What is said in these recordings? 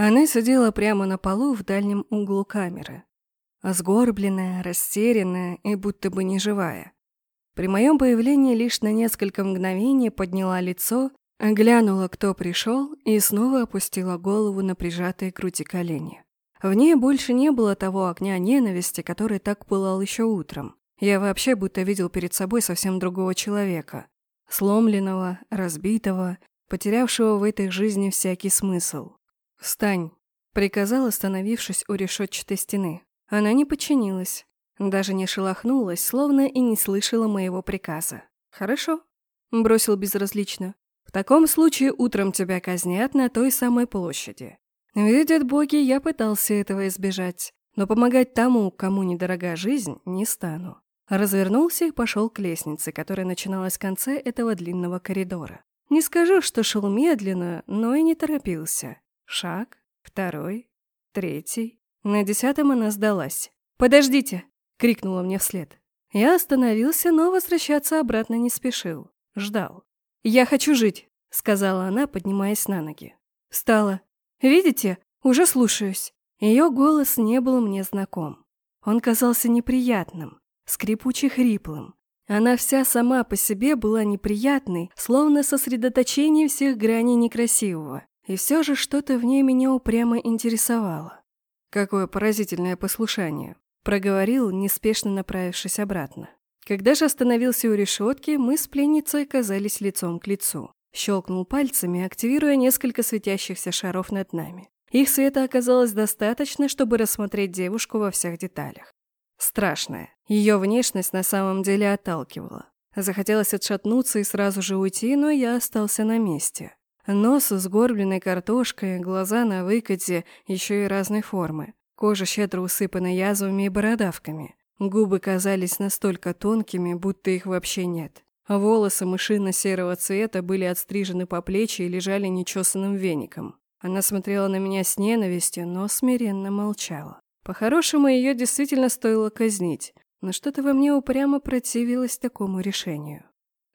Она сидела прямо на полу в дальнем углу камеры. Сгорбленная, растерянная и будто бы неживая. При моем появлении лишь на несколько мгновений подняла лицо, глянула, кто пришел, и снова опустила голову на прижатые груди колени. В ней больше не было того огня ненависти, который так пылал еще утром. Я вообще будто видел перед собой совсем другого человека. Сломленного, разбитого, потерявшего в этой жизни всякий смысл. «Встань!» — приказал, остановившись у решетчатой стены. Она не подчинилась, даже не шелохнулась, словно и не слышала моего приказа. «Хорошо», — бросил безразлично. «В таком случае утром тебя казнят на той самой площади. Видят боги, я пытался этого избежать, но помогать тому, кому недорога жизнь, не стану». Развернулся и пошел к лестнице, которая начиналась в конце этого длинного коридора. Не скажу, что шел медленно, но и не торопился. Шаг, второй, третий. На десятом она сдалась. «Подождите!» — крикнула мне вслед. Я остановился, но возвращаться обратно не спешил. Ждал. «Я хочу жить», — сказала она, поднимаясь на ноги. Встала. «Видите? Уже слушаюсь». Ее голос не был мне знаком. Он казался неприятным, скрипуче-хриплым. Она вся сама по себе была неприятной, словно сосредоточение всех граней некрасивого. И все же что-то в ней меня упрямо интересовало. Какое поразительное послушание проговорил, неспешно направившись обратно. Когда же остановился у решетки, мы с пленницей оказались лицом к лицу. Щелкнул пальцами, активируя несколько светящихся шаров над нами. Их света оказалось достаточно, чтобы рассмотреть девушку во всех деталях. Страшная. Ее внешность на самом деле отталкивала. Захотелось отшатнуться и сразу же уйти, но я остался на месте. Нос с горбленной картошкой, глаза на выкате, еще и разной формы. Кожа щедро усыпана язвами и бородавками. Губы казались настолько тонкими, будто их вообще нет. Волосы мышино-серого цвета были отстрижены по плечи и лежали нечесанным веником. Она смотрела на меня с ненавистью, но смиренно молчала. По-хорошему, ее действительно стоило казнить, но что-то во мне упрямо противилось такому решению.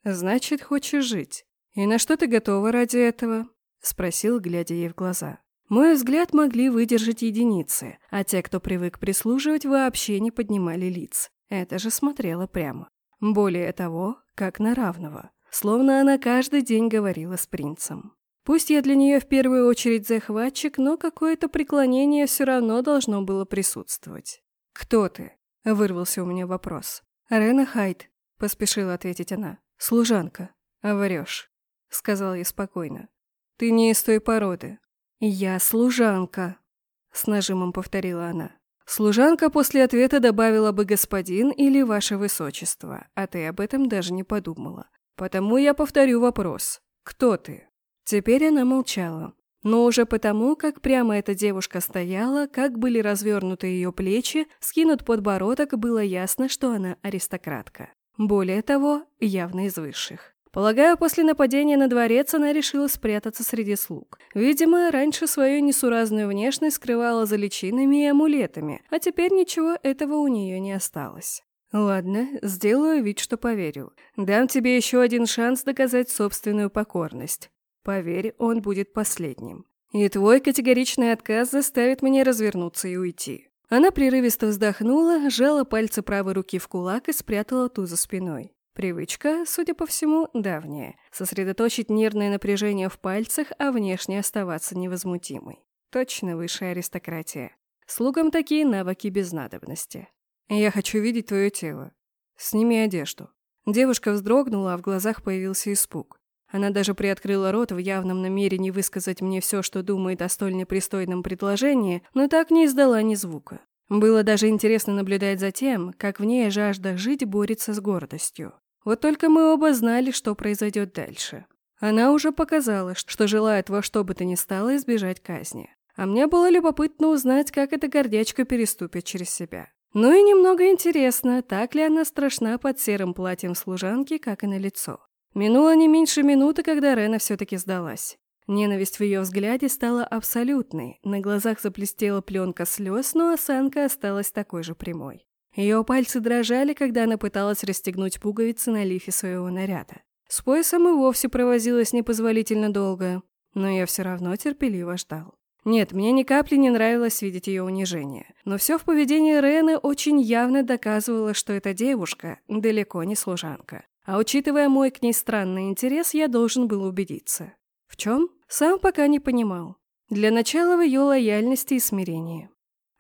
«Значит, хочешь жить. И на что ты готова ради этого?» — спросил, глядя ей в глаза. Мой взгляд могли выдержать единицы, а те, кто привык прислуживать, вообще не поднимали лиц. Это же смотрела прямо. Более того, как на равного. Словно она каждый день говорила с принцем. Пусть я для нее в первую очередь захватчик, но какое-то преклонение все равно должно было присутствовать. «Кто ты?» — вырвался у меня вопрос. «Рена Хайт», — поспешила ответить она. «Служанка». «А врешь», — сказал я спокойно. «Ты не из той породы. «Я служанка», — с нажимом повторила она. Служанка после ответа добавила бы «господин» или «ваше высочество», а ты об этом даже не подумала. Потому я повторю вопрос. «Кто ты?» Теперь она молчала. Но уже потому, как прямо эта девушка стояла, как были развернуты ее плечи, скинут подбородок, было ясно, что она аристократка. Более того, явно из высших. Полагаю, после нападения на дворец она решила спрятаться среди слуг. Видимо, раньше свою несуразную внешность скрывала за личинами и амулетами, а теперь ничего этого у нее не осталось. Ладно, сделаю вид, что поверю. Дам тебе еще один шанс доказать собственную покорность. Поверь, он будет последним. И твой категоричный отказ заставит меня развернуться и уйти. Она прерывисто вздохнула, сжала пальцы правой руки в кулак и спрятала ту за спиной. Привычка, судя по всему, давняя. Сосредоточить нервное напряжение в пальцах, а внешне оставаться невозмутимой. Точно высшая аристократия. Слугам такие навыки без надобности. Я хочу видеть твое тело. Сними одежду. Девушка вздрогнула, а в глазах появился испуг. Она даже приоткрыла рот в явном намерении высказать мне все, что думает о столь непристойном предложении, но так не издала ни звука. Было даже интересно наблюдать за тем, как в ней жажда жить борется с гордостью. Вот только мы оба знали, что произойдет дальше. Она уже показала, что желает во что бы то ни стало избежать казни. А мне было любопытно узнать, как эта гордячка переступит через себя. Ну и немного интересно, так ли она страшна под серым платьем служанки, как и на лицо. Минуло не меньше минуты, когда Рена все-таки сдалась. Ненависть в ее взгляде стала абсолютной, на глазах заплестела пленка слез, но осанка осталась такой же прямой. Ее пальцы дрожали, когда она пыталась расстегнуть пуговицы на лифе своего наряда. С поясом и вовсе провозилась непозволительно долго, но я все равно терпеливо ждал. Нет, мне ни капли не нравилось видеть ее унижение. Но все в поведении Рены очень явно доказывало, что эта девушка далеко не служанка. А учитывая мой к ней странный интерес, я должен был убедиться. В чем? Сам пока не понимал. Для начала в ее лояльности и смирении.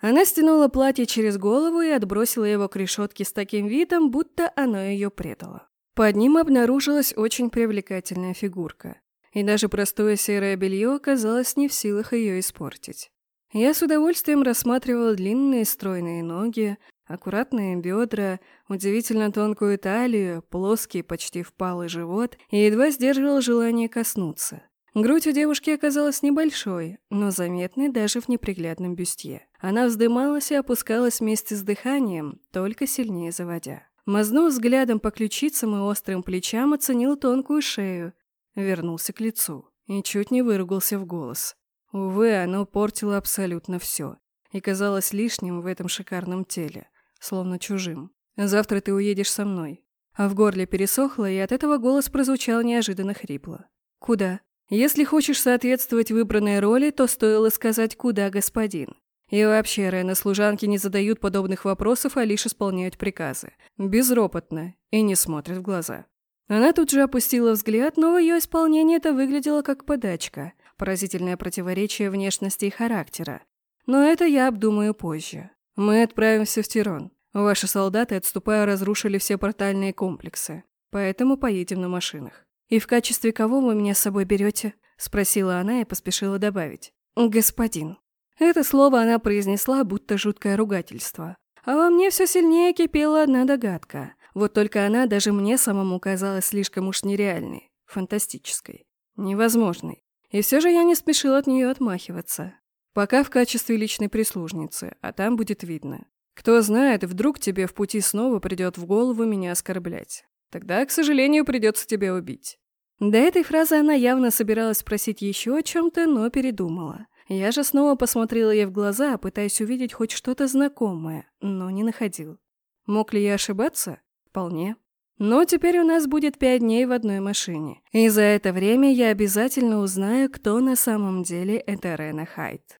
Она стянула платье через голову и отбросила его к решетке с таким видом, будто оно ее предало. Под ним обнаружилась очень привлекательная фигурка и даже простое серое белье оказалось не в силах ее испортить. Я с удовольствием рассматривала длинные стройные ноги, аккуратные бедра, удивительно тонкую талию, плоский, почти впалый живот и едва сдерживал желание коснуться. Грудь у девушки оказалась небольшой, но заметной даже в неприглядном бюстье. Она вздымалась и опускалась вместе с дыханием, только сильнее заводя. Мазнув взглядом по ключицам и острым плечам, оценил тонкую шею, вернулся к лицу и чуть не выругался в голос. Увы, оно портило абсолютно все и казалось лишним в этом шикарном теле, словно чужим. «Завтра ты уедешь со мной». А в горле пересохло, и от этого голос прозвучал неожиданно хрипло. «Куда?» «Если хочешь соответствовать выбранной роли, то стоило сказать «куда, господин». И вообще, Рена, служанки не задают подобных вопросов, а лишь исполняют приказы. Безропотно и не смотрят в глаза. Она тут же опустила взгляд, но ее исполнении это выглядело как подачка, поразительное противоречие внешности и характера. Но это я обдумаю позже. Мы отправимся в Тирон. Ваши солдаты, отступая, разрушили все портальные комплексы, поэтому поедем на машинах. «И в качестве кого вы меня с собой берете?» – спросила она и поспешила добавить. «Господин». Это слово она произнесла, будто жуткое ругательство. А во мне все сильнее кипела одна догадка. Вот только она даже мне самому казалась слишком уж нереальной, фантастической, невозможной. И все же я не спешил от нее отмахиваться. Пока в качестве личной прислужницы, а там будет видно. Кто знает, вдруг тебе в пути снова придет в голову меня оскорблять. Тогда, к сожалению, придется тебя убить. До этой фразы она явно собиралась спросить еще о чем-то, но передумала. Я же снова посмотрела ей в глаза, пытаясь увидеть хоть что-то знакомое, но не находил. Мог ли я ошибаться? Вполне. Но теперь у нас будет пять дней в одной машине. И за это время я обязательно узнаю, кто на самом деле это Рена Хайт.